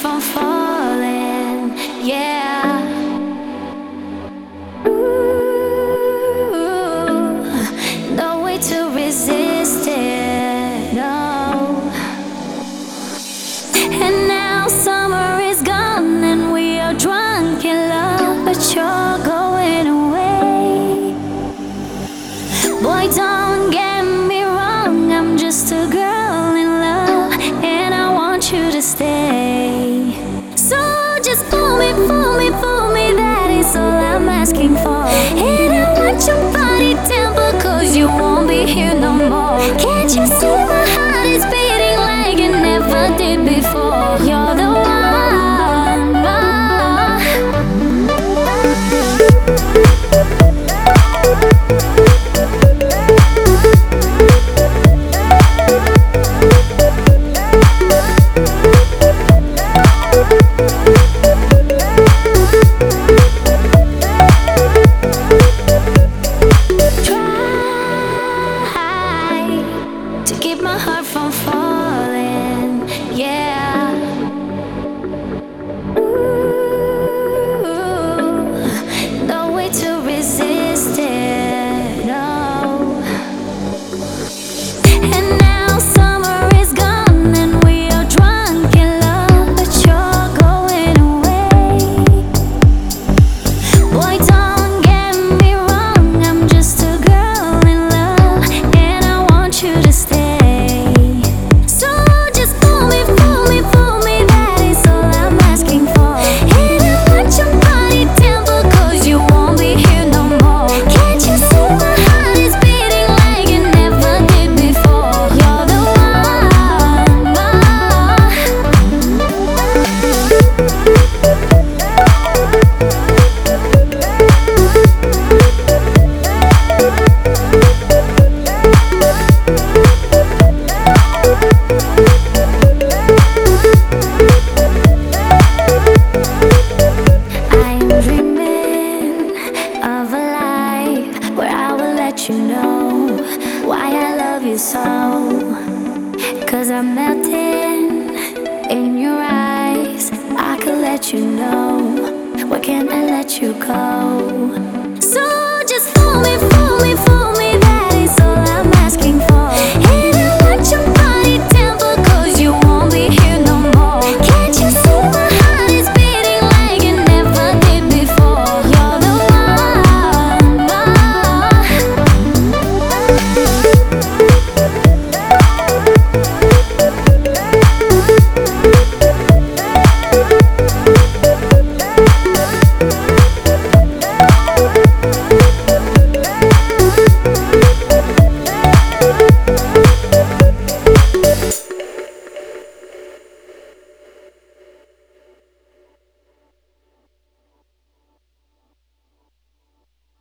from falling. Yeah. Ooh, no way to resist it. No. And now summer is gone and we are drunk in love, but you're going away. Boy, don't get me wrong, I'm just a girl in love, and I want you to stay. Asking for. And I want your body temper, cause you won't be here no more. Can't you see my heart is beating like it never did before? You're the one. Try Boy, let you know why I love you so. Cause I'm melting in your eyes. I could let you know. Why can't I let you go? So just fool me,